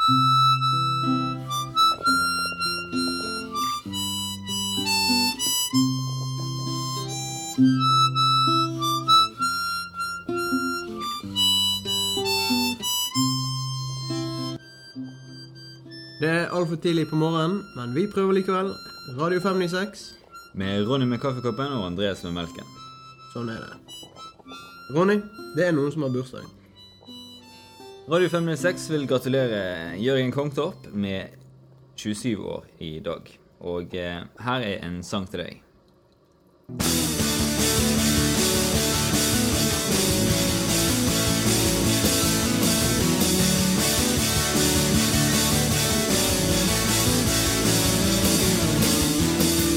Det er altfor tidlig på morgenen, men vi prøver likevel. Radio 596. Med Ronny med kaffekoppen og Andreas med melken. Sånn er det. Ronny, det er noen som har bursdag. Radio 506 vil gratulere Jørgen Kongtorp med 27 år i dag. Og eh, her er en sang til deg.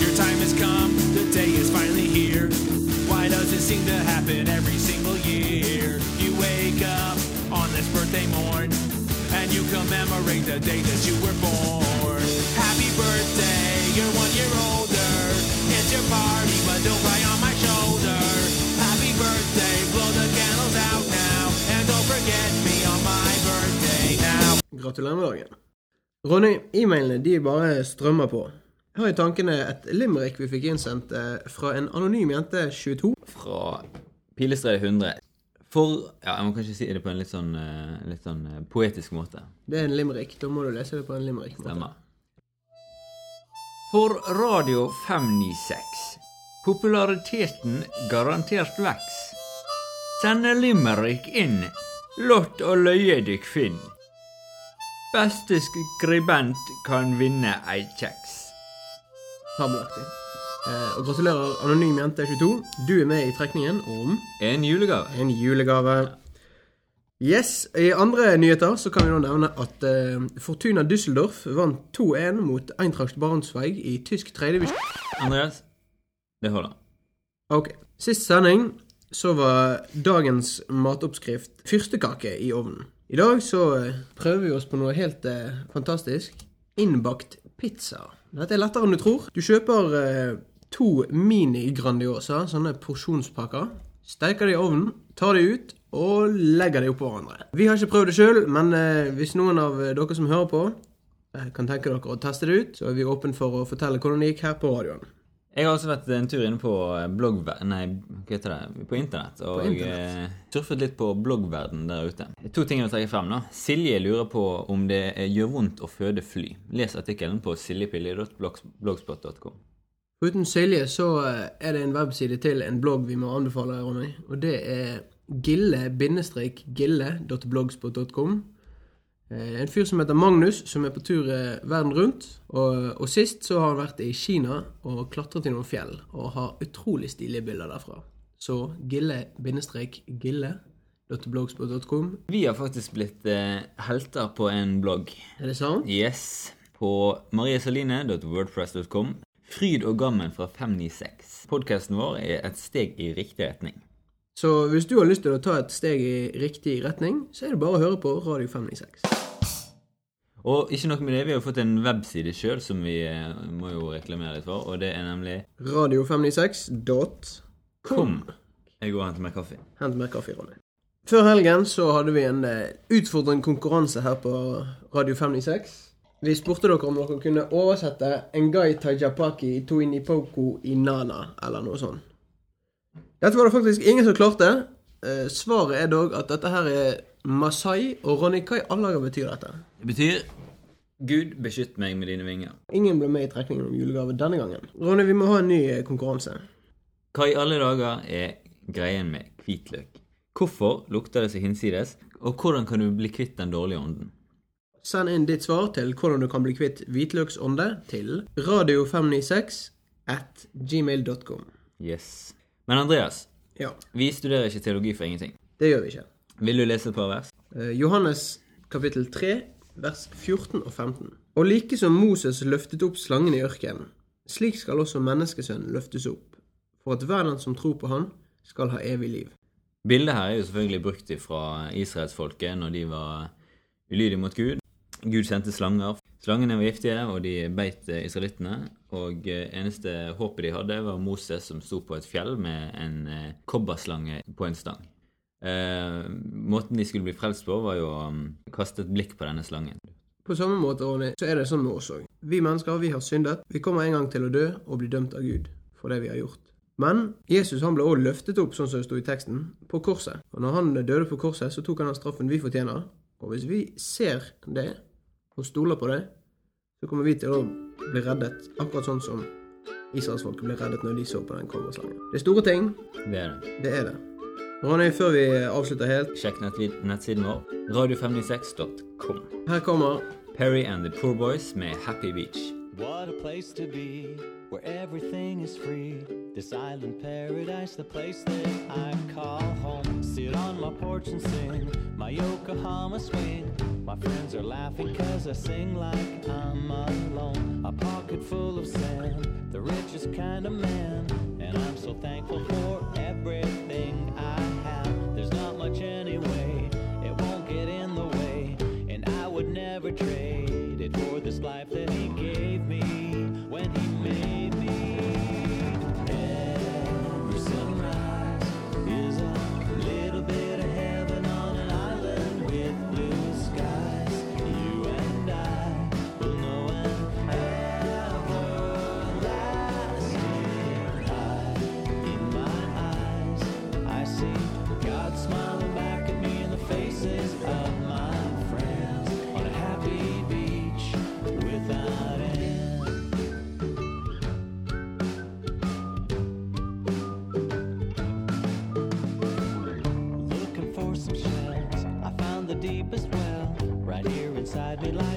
Your time has come, the day is finally here. Why does it seem to happen every single year? You wake up this birthday morn, and you commemorate the day that you were born. Happy birthday, you're one year older. It's your party, but don't cry on my shoulder. Happy birthday, blow the candles out now, and don't forget me on my birthday now. Gratulerer med dagen. Ronny, e-mailene de bare strømmer på. Jeg har i tankene et limerick vi fikk innsendt eh, fra en anonym jente 22. Fra Pilestrøy 100. For Ja, jeg må kanskje si det på en litt sånn, eh, litt sånn eh, poetisk måte. Det er en limerick. Da må du lese det på en limerick. måte. Stemmer. For Radio 596. Populariteten garantert veks. Sender limerick inn. Lott og løye dykk finn. Beste skribent kan vinne ei kjeks. Fabelaktig. Eh, og gratulerer, anonym jente 22. Du er med i trekningen om En julegave. en julegave. Yes, I andre nyheter så kan vi nå nevne at eh, Fortuna Düsseldorf vant 2-1 mot Eintracht Barentsweig i tysk tredjevisjon. Andreas, det holder. Ok. Sist sending så var dagens matoppskrift fyrstekake i ovnen. I dag så eh, prøver vi oss på noe helt eh, fantastisk. Innbakt pizza. Dette er lettere enn du tror. Du kjøper eh, to mini Grandiosa, sånne porsjonspakker. Steker de i ovnen, tar de ut og legger de oppå hverandre. Vi har ikke prøvd det sjøl, men eh, hvis noen av eh, dere som hører på, eh, kan tenke dere å teste det ut, så er vi åpne for å fortelle hvordan det gikk her på radioen. Jeg har også vært en tur inne på blogg... Nei, hva heter det? På internett. Og internett. eh, surfet litt på bloggverden der ute. To ting jeg vil trekke frem. da. Silje lurer på om det gjør vondt å føde fly. Les artikkelen på siljepilje.blogspot.com. Foruten Silje så eh, er det en webside til en blogg vi må anbefale, Ronny. Og det er gille-gille.blogspot.com. Eh, En fyr som heter Magnus, som er på tur eh, verden rundt. Og, og sist så har han vært i Kina og klatret i noen fjell. Og har utrolig stilige bilder derfra. Så gille-gille.blogspot.com. Vi har faktisk blitt eh, helter på en blogg. Er det sant? Yes. På mariesaline.wordpress.com. Fryd og gammen fra 596. Podkasten vår er et steg i riktig retning. Så hvis du har lyst til å ta et steg i riktig retning, så er det bare å høre på Radio 596. Og ikke nok med det, vi har fått en webside sjøl som vi eh, må jo reklamere litt for, og det er nemlig Radio596.com. Jeg går og henter meg kaffe. Hent mer kaffe, Ronny. Før helgen så hadde vi en eh, utfordrende konkurranse her på Radio 596. Vi spurte dere om dere kunne oversette 'Engai Tajapaki Toinipoko Inana, eller noe sånt. Dette var det faktisk ingen som klarte. Eh, svaret er dog at dette her er Masai. Og Ronny, hva i alle dager betyr dette? Det betyr Gud beskytt meg med dine vinger. Ingen ble med i trekningen om julegave denne gangen. Ronny, vi må ha en ny eh, konkurranse. Hva i alle dager er greien med hvitløk? Hvorfor lukter det så hinsides, og hvordan kan du bli kvitt den dårlige ånden? Send inn ditt svar til hvordan du kan bli kvitt hvitløksånde til radio596 at gmail.com. Yes. Men Andreas, Ja, vi studerer ikke teologi for ingenting. det gjør vi ikke. Vil du lese et par vers? Eh, Johannes kapittel 3, vers 14 og 15. Og like som Moses løftet opp slangen i ørkenen, slik skal også menneskesønnen løftes opp, for at hver den som tror på han, skal ha evig liv. Bildet her er jo selvfølgelig brukt fra israelsfolket når de var ulydige mot Gud. Gud sendte slanger. Slangene var giftige, og de beit eh, israelittene. Og eh, eneste håpet de hadde, var Moses som sto på et fjell med en eh, kobberslange på en stang. Eh, måten de skulle bli frelst på, var jo å um, kaste et blikk på denne slangen. På samme måte, Ronny, så er det sånn med oss òg. Vi mennesker, vi har syndet. Vi kommer en gang til å dø og bli dømt av Gud for det vi har gjort. Men Jesus han ble også løftet opp, sånn som det sto i teksten, på korset. Og når han døde på korset, så tok han den straffen vi fortjener. Og hvis vi ser det, og stoler på deg, så kommer vi til å bli reddet, akkurat sånn som israelsfolket ble reddet når de så på den kongeslangen. Det er store ting. Det er det. Det er det. Ronny, før vi avslutter helt, Sjekk nettsiden vår, radio596.com. her kommer Perry and the Poor Boys med Happy Beach. What a place to be, where everything is free. This island paradise, the place that I call home. Sit on my porch and sing my Yokohama swing. My friends are laughing cause I sing like I'm alone. A pocket full of sand, the richest kind of man. And I'm so thankful for everything I have. There's not much anyway, it won't get in the way. And I would never trade it for this life that he gave me when he made me. Inside me, like